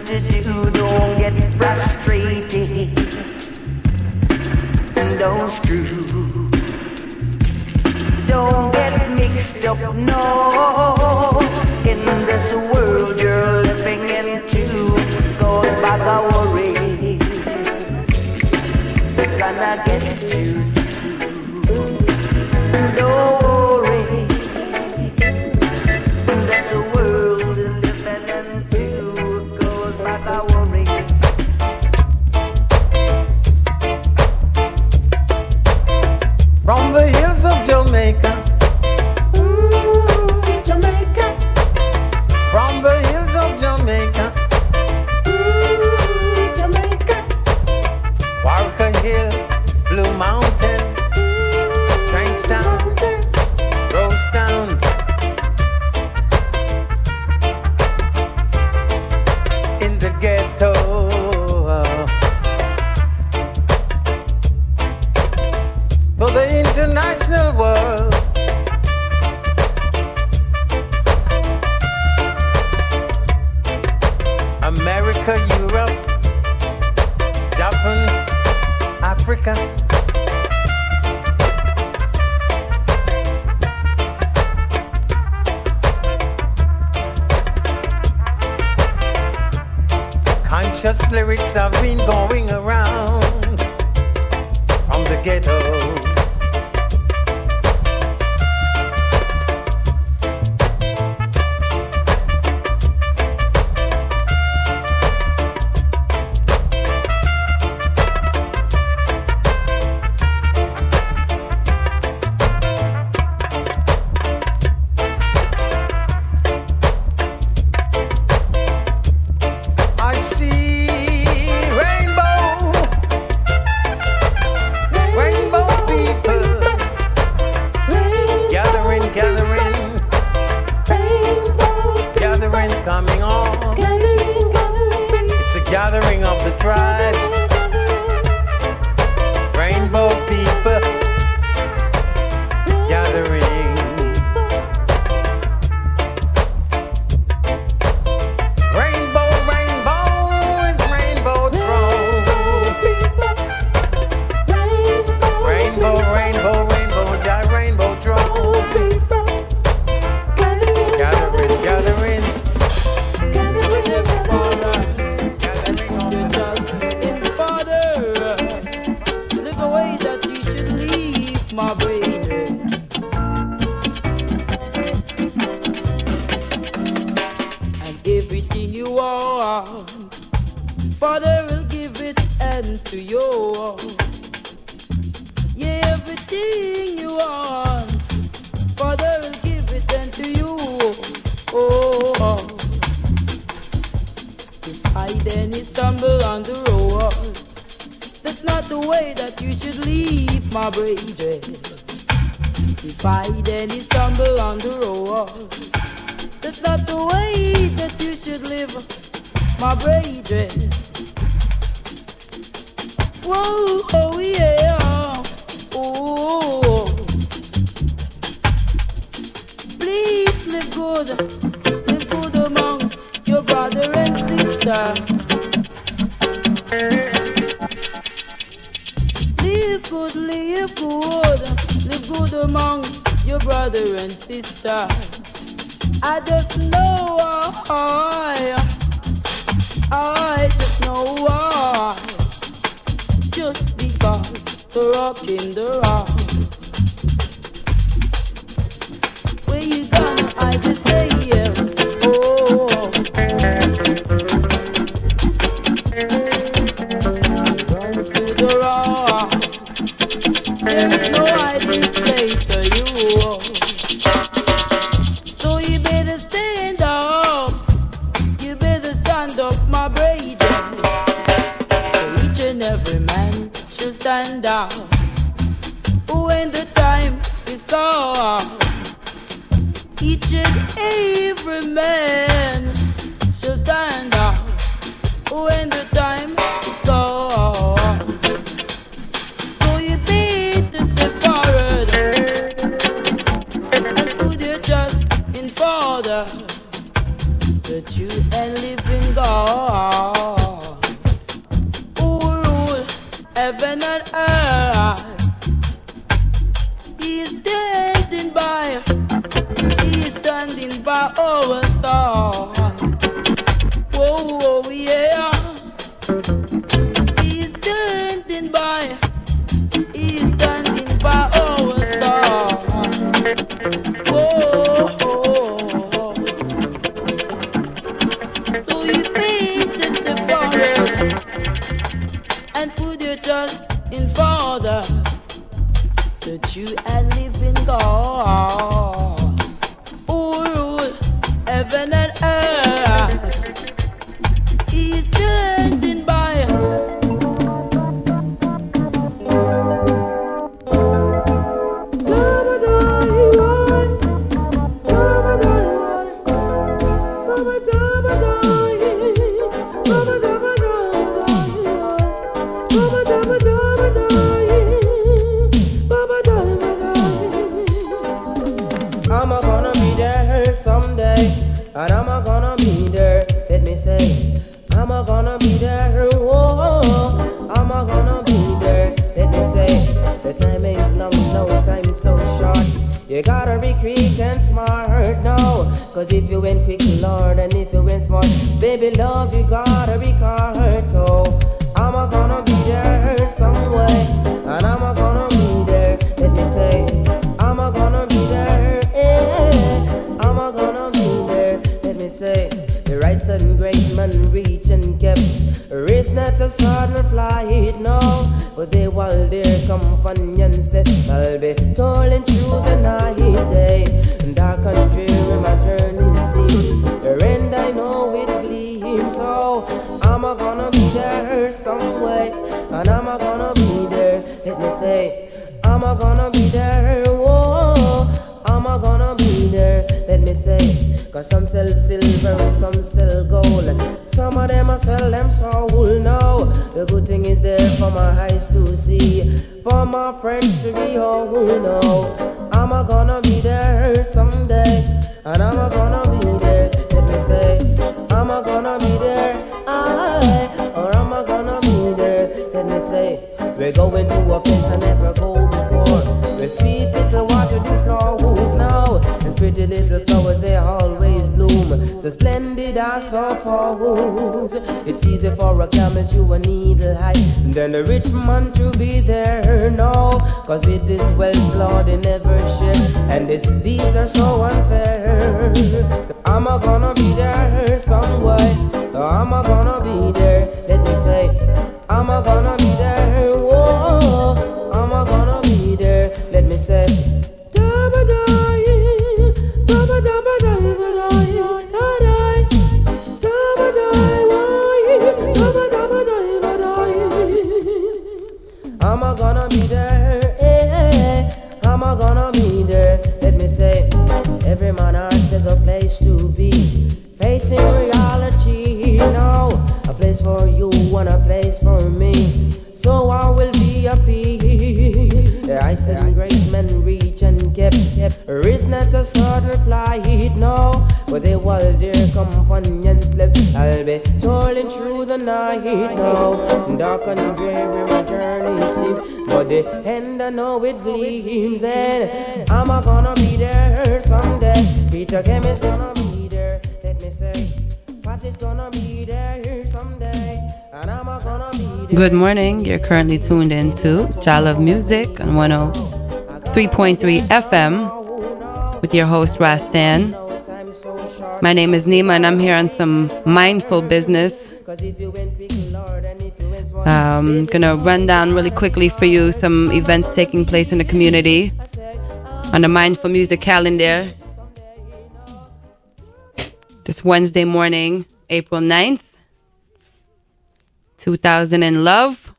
to do. Don't get frustrated and don't screw. Don't get mixed up, no. In this world you're living into goes by the worries. It's gonna get you. Precious lyrics have been going around from the ghetto. each and every man should find out when the time And these are so unfair. Good morning. You're currently tuned in to Jah Love Music on 103.3 FM with your host Ras Dan. My name is Nima and I'm here on some mindful business. Um, gonna run down really quickly for you some events taking place in the community on the Mindful Music calendar. This Wednesday morning, April 9th, 2000 in love.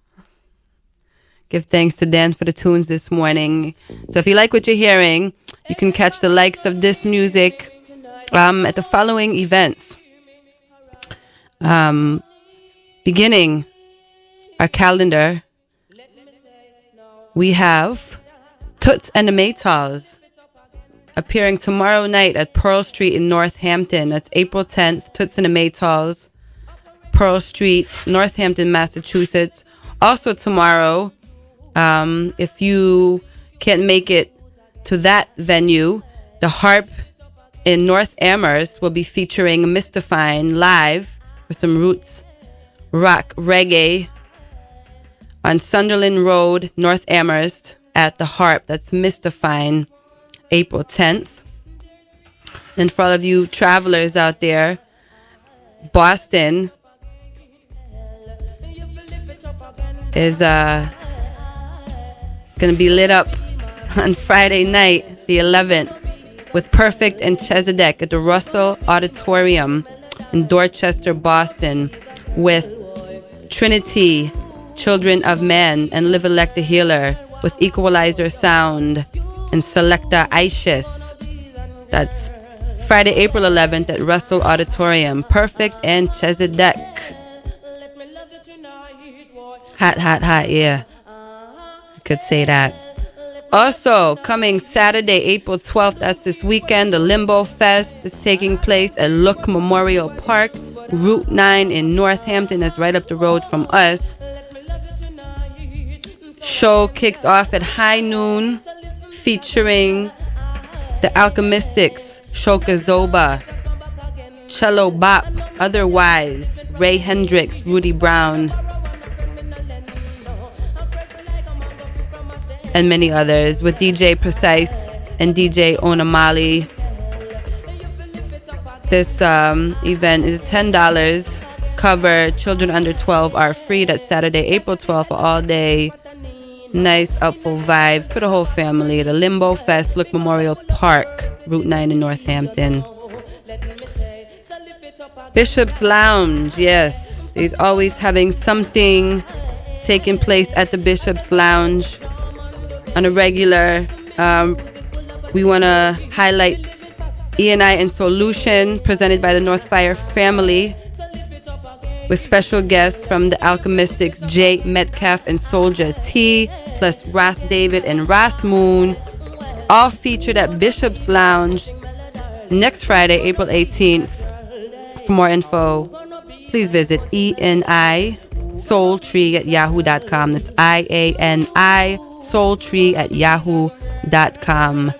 Give thanks to Dan for the tunes this morning. So if you like what you're hearing, you can catch the likes of this music um, at the following events. Um, beginning our calendar, we have Toots and the Maytals appearing tomorrow night at Pearl Street in Northampton. That's April 10th. Toots and the Maytals, Pearl Street, Northampton, Massachusetts. Also tomorrow, um, if you can't make it to that venue, the Harp in North Amherst will be featuring. Fine live with some roots rock reggae on Sunderland Road, North Amherst at the Harp. That's. Fine, April 10th. And for all of you travelers out there, Boston is uh, going to be lit up on Friday night, the 11th, with Perfect and Chezidek at the Russell Auditorium in Dorchester, Boston, with Trinity, Children of Men, and Live Elect the Healer, with Equalizer Sound and Selecta Isis. That's Friday, April 11th at Russell Auditorium. Perfect and Chezidek. Hot, hot, hot, yeah. I could say that. Also, coming Saturday, April 12th, that's this weekend, the Limbo Fest is taking place at Look Memorial Park, Route 9 in Northampton. That's right up the road from us. Show kicks off at high noon, featuring the Alchemystics, Shoka Zoba, Cello Bop, Otherwise, Ray Hendricks, Rudy Brown, and many others with DJ Precise and DJ Onamali. This um, event is $10. Cover children under 12 are free. That's Saturday, April 12th, all day. Nice, upful vibe for the whole family. The Limbo Fest, Look Memorial Park, Route 9 in Northampton. Bishop's Lounge, yes. He's always having something taking place at the Bishop's Lounge on a regular. Um, we want to highlight E&I and Solution presented by the North Fire family with special guests from the Alchemystics Jay Metcalf and Soldier T, plus Ras David and Ras Moon, all featured at Bishop's Lounge next Friday, April 18th. For more info, please visit ENI Soul Tree at yahoo.com. That's I A N I soultree at yahoo.com.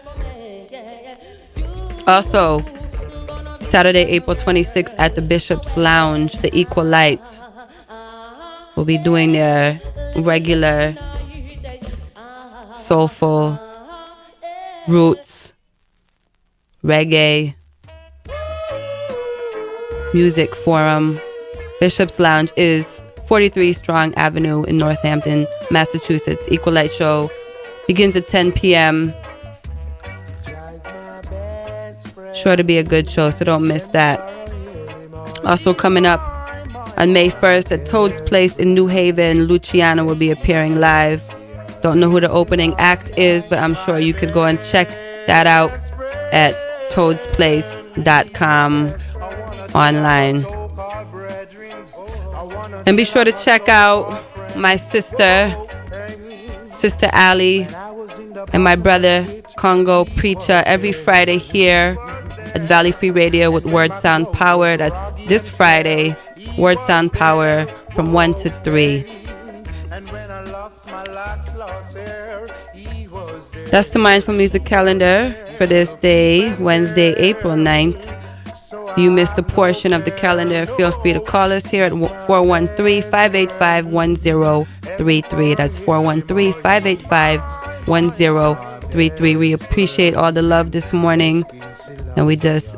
Also, Saturday, April 26th at the Bishop's Lounge, the Equal Lights will be doing their regular soulful roots, reggae, music forum. Bishop's Lounge is 43 Strong Avenue in Northampton, Massachusetts. Equal Show begins at 10 p.m. Sure to be a good show, so don't miss that. Also coming up on May 1st at Toad's Place in New Haven, Luciano will be appearing live. Don't know who the opening act is, but I'm sure you could go and check that out at toadsplace.com online. And be sure to check out my sister, Sister Ali, and my brother Congo Preacher every Friday here at Valley Free Radio with Word Sound Power. That's this Friday, Word Sound Power from 1 to 3. That's the Mindful Music calendar for this day, Wednesday, April 9th. You missed a portion of the calendar, feel free to call us here at 413 585 1033. That's 413 585 1033. We appreciate all the love this morning, and we just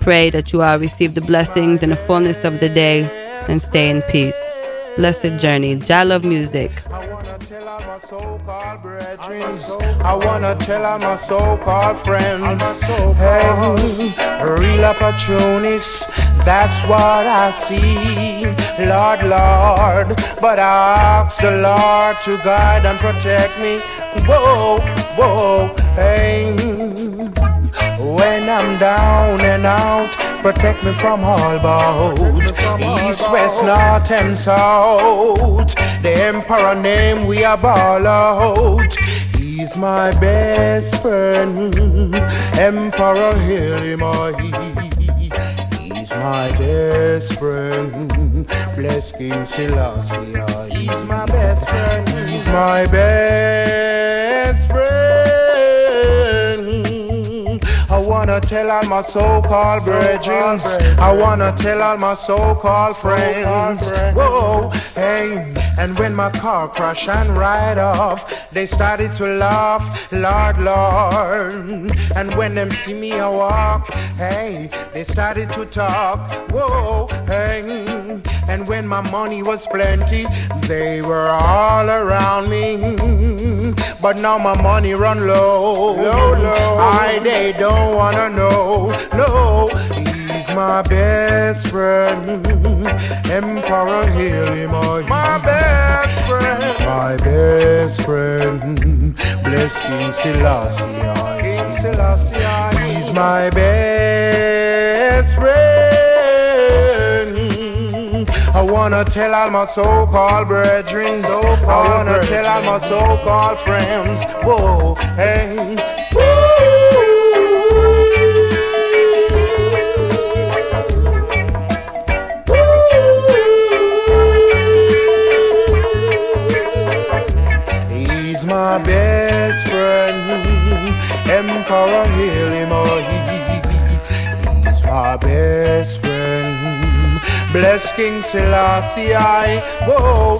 pray that you all receive the blessings and the fullness of the day and stay in peace. Blessed journey. Jah love music. I wanna tell all my so-called friends, hey, real opportunists, that's what I see, Lord, Lord. But I ask the Lord to guide and protect me. Whoa, whoa, hey. When I'm down and out, protect me from all bout. East, west, north, and south. The emperor name we are ball out. He's my best friend, Emperor Haile He's my best friend, bless King Selassie. He's my best friend. He's my best wanna tell all my so-called brethren. I wanna tell all my so-called friends. Whoa, hey. And when my car crashed and ride off, they started to laugh, Lord, Lord. And when them see me walk, hey, they started to talk, whoa, hey. And when my money was plenty, they were all around me. But now my money run low, low, low. I they don't wanna know, no. He's my best friend, Emperor Haile oh, My best friend, my best friend, bless King Selassie. King Selassie, he's my best friend. Wanna tell all my so-called brethren, I wanna tell all my so-called friends, whoa, hey, He's my best friend, Emperor Haile bless King Selassie. I, Whoa,